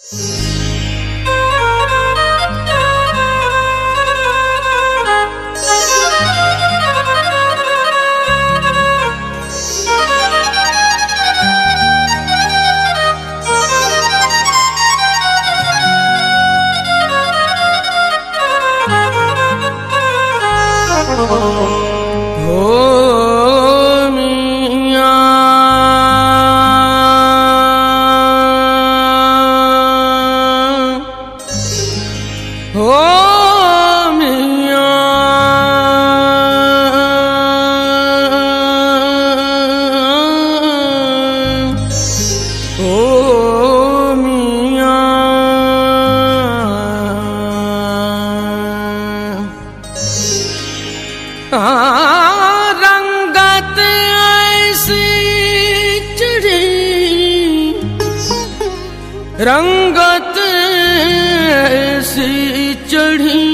Yeah. रंगत ऐसी चढ़ी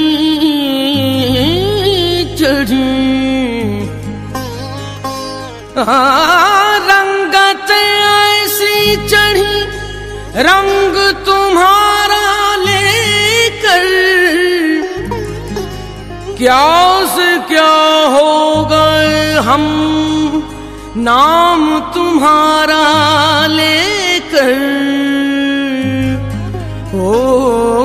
चढ़ी। रंगत ऐसी चढ़ी, रंग तुम्हारा लेकर। क्या से क्या हो गए हम, नाम तुम्हारा लेकर। oh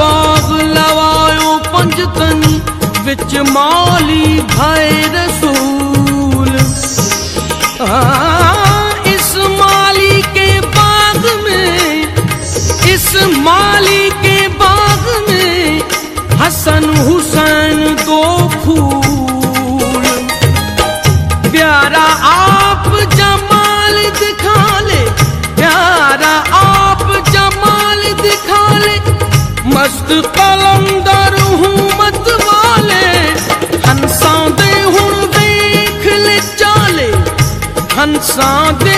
बाग लवायो पंजतन, विच माली भय रसूल। इस माली के बाग में, इस माली के बाग में हसन हुसन सांत